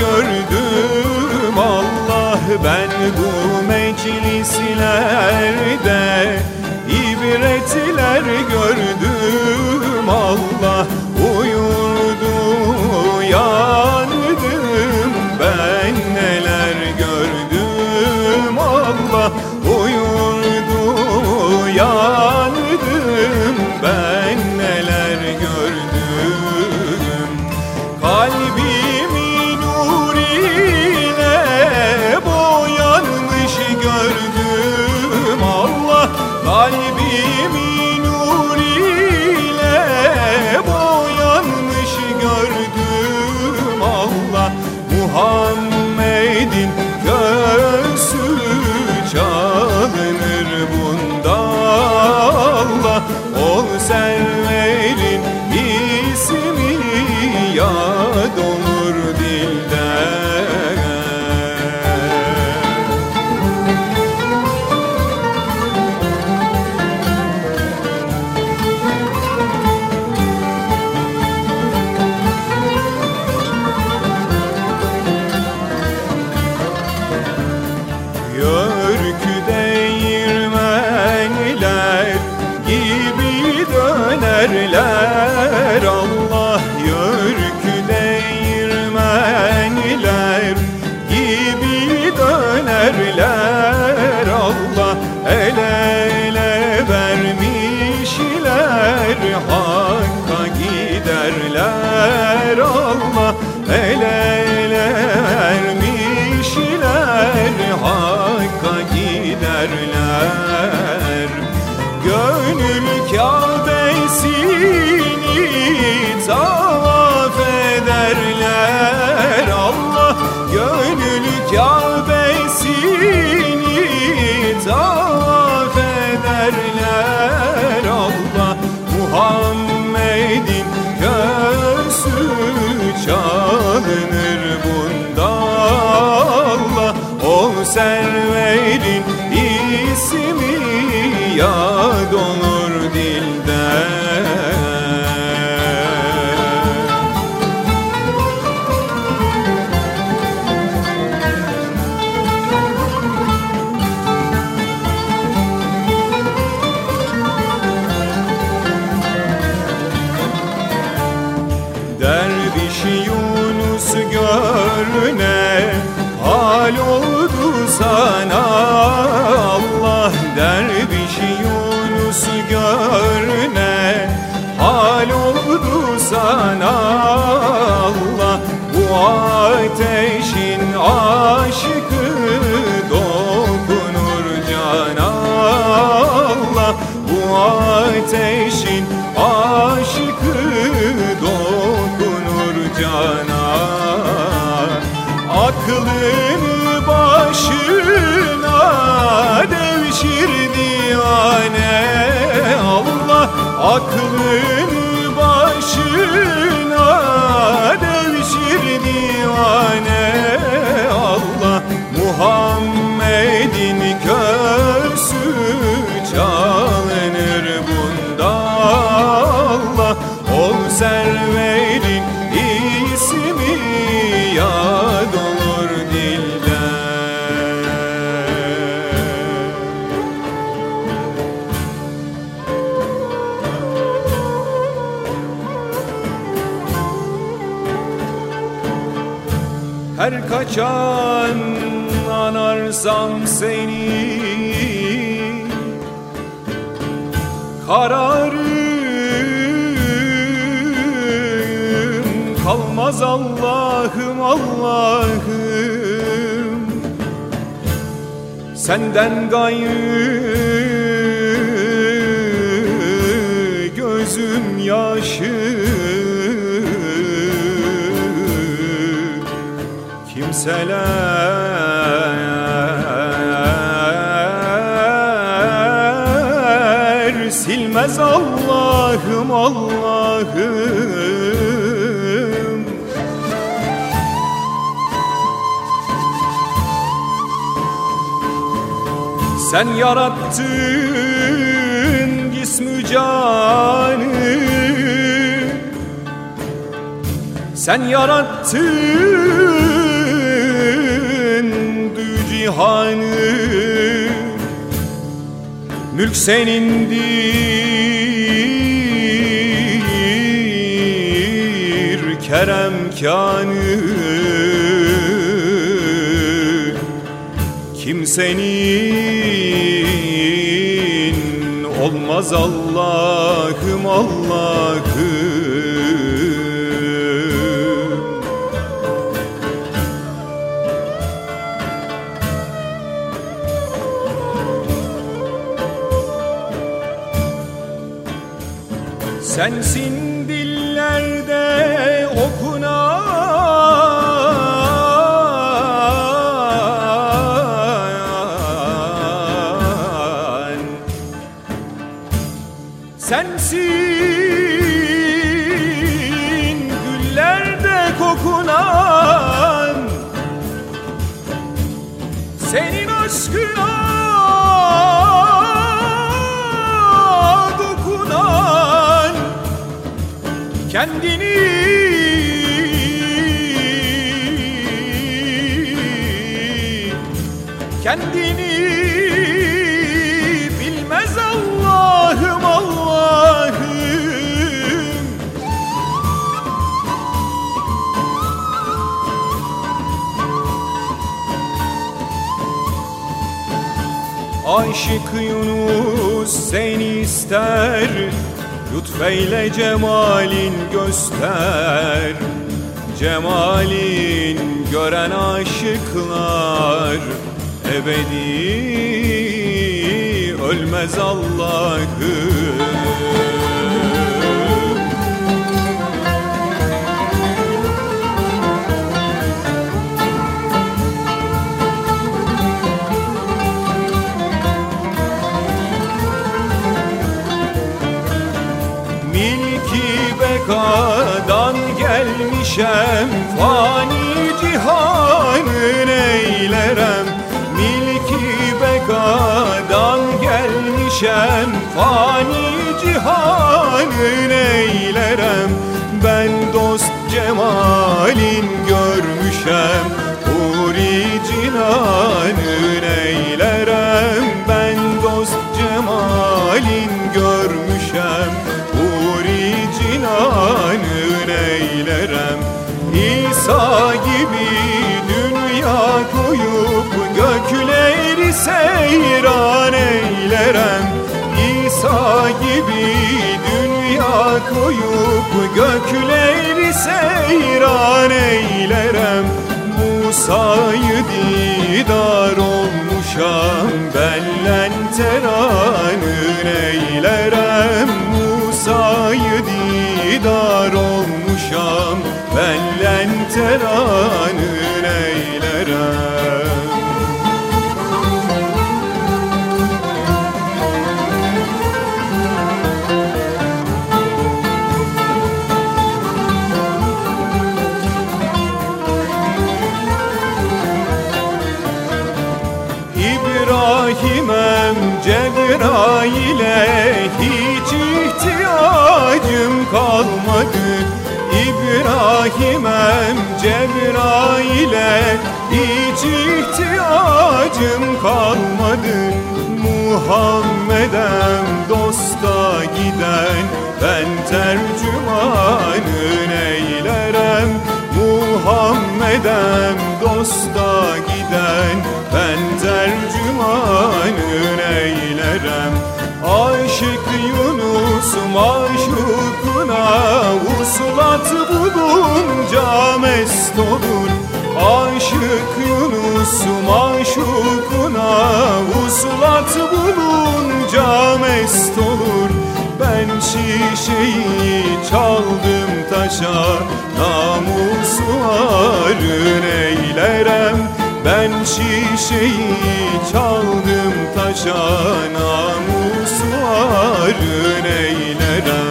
gördüm. Allah ben bu meclislerde Muhammed'in gibi dönerler. Allah Yörkü değirmenler gibi dönerler. Allah El ele vermişler Hakka giderler. Allah El ele vermişler Hakka giderler serverin ismi yad olur dilde. Derviş Yunus görüne hal oldu sana Allah Derviş Yunus görüne hal oldu sana Allah Bu ateşin aşkı dokunur cana. Allah Bu ateşin aşkı dokunur cana. Aklını başına devşir divane Allah aklını başına devşir divane Allah Muhammed'in körsü Her kaçan anarsam seni. Kararım kalmaz Allah'ım Allah'ım. Senden gayrı gözüm yaşı Kimseler. Silmez Allah'ım Allah'ım. Sen yarattın cismü canı. Sen yarattın cihanı Mülk senindir kerem kanı Kimsenin olmaz Allah'ım Allah'ım Sensin dillerde okunan. Sensin güllerde kokunan. Senin aşkına Kendini. Kendini bilmez Allah'ım Allah'ım. Aşık Yunus seni ister Lütfeyle cemalin göster. Cemalin gören aşıklar Ebedi ölmez Allah'ım Fani cihanın eylerem Ben dost cemalin görmüşem. Huri cinanın eylerem Ben dost cemalin görmüşem. Huri cinanın eylerem İsa gibi dünya koyup gökleri seyran eylerem koyup gökleri seyran eylerem. Musa'yı didar olmuşam bellen teranın eylerem. Musa'yı didar olmuşam bellen teranın eylerem İbrahim'em Cebrail'e hiç ihtiyacım kalmadı. İbrahim'em Cebrail'e hiç ihtiyacım kalmadı. Muhammed'em dosta giden ben tercümanın eylerem. Muhammed'em dosta giden ben tercümanın eylerem. Aşık Yunus maşukuna Uslat bulunca mest olur Aşık Yunus maşukuna Uslat bulunca mest olur Ben şişeyi çaldım taşa Namusu arın eylerem Ben şişeyi çaldım taşa Namusu arın eylerem